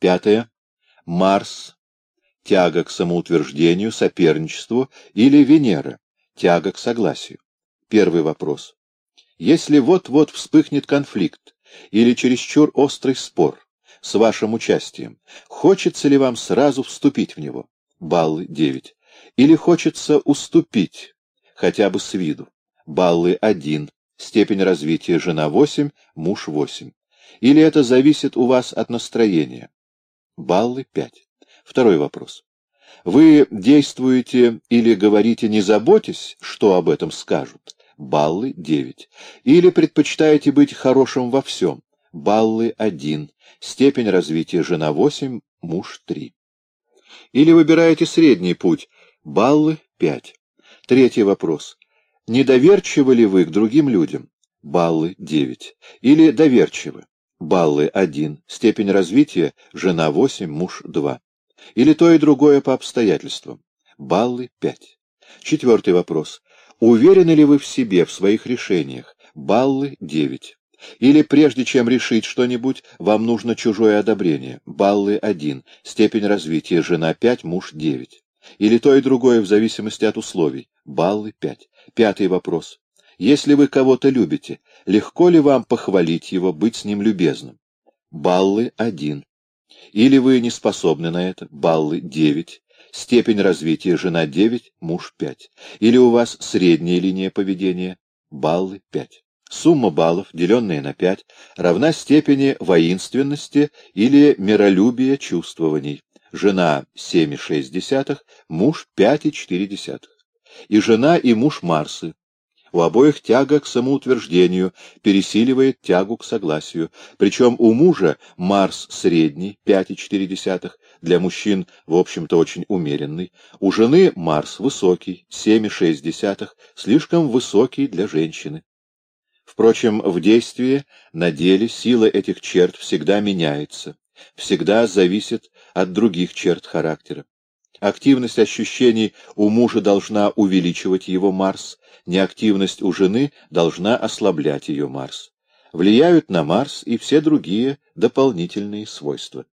Пятое. Марс, тяга к самоутверждению, соперничеству, или Венера, тяга к согласию. Первый вопрос. Если вот-вот вспыхнет конфликт или чересчур острый спор с вашим участием, хочется ли вам сразу вступить в него? Баллы 9. Или хочется уступить, хотя бы с виду? Баллы 1. Степень развития жена 8, муж 8. Или это зависит у вас от настроения? Баллы 5. Второй вопрос. Вы действуете или говорите, не заботясь, что об этом скажут? Баллы 9. Или предпочитаете быть хорошим во всем? Баллы 1. Степень развития жена 8, муж 3. Или выбираете средний путь? Баллы 5. Третий вопрос. Недоверчивы ли вы к другим людям? Баллы 9. Или доверчивы? Баллы 1. Степень развития жена 8, муж 2. Или то и другое по обстоятельствам. Баллы 5. Четвертый вопрос. Уверены ли вы в себе, в своих решениях? Баллы 9. Или прежде чем решить что-нибудь, вам нужно чужое одобрение? Баллы 1. Степень развития жена 5, муж 9. Или то и другое в зависимости от условий? Баллы 5. Пятый вопрос. Если вы кого-то любите, легко ли вам похвалить его, быть с ним любезным? Баллы 1. Или вы не способны на это? Баллы 9. Степень развития жена 9, муж 5. Или у вас средняя линия поведения? Баллы 5. Сумма баллов, деленная на 5, равна степени воинственности или миролюбия чувствований. Жена 7,6, муж 5,4. И жена, и муж Марсы. У обоих тяга к самоутверждению пересиливает тягу к согласию, причем у мужа Марс средний, 5,4, для мужчин, в общем-то, очень умеренный, у жены Марс высокий, 7,6, слишком высокий для женщины. Впрочем, в действии, на деле, сила этих черт всегда меняется, всегда зависит от других черт характера. Активность ощущений у мужа должна увеличивать его Марс, неактивность у жены должна ослаблять ее Марс. Влияют на Марс и все другие дополнительные свойства.